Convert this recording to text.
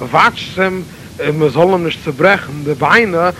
wachsen, äh, man soll nicht zerbrechen, die Beine,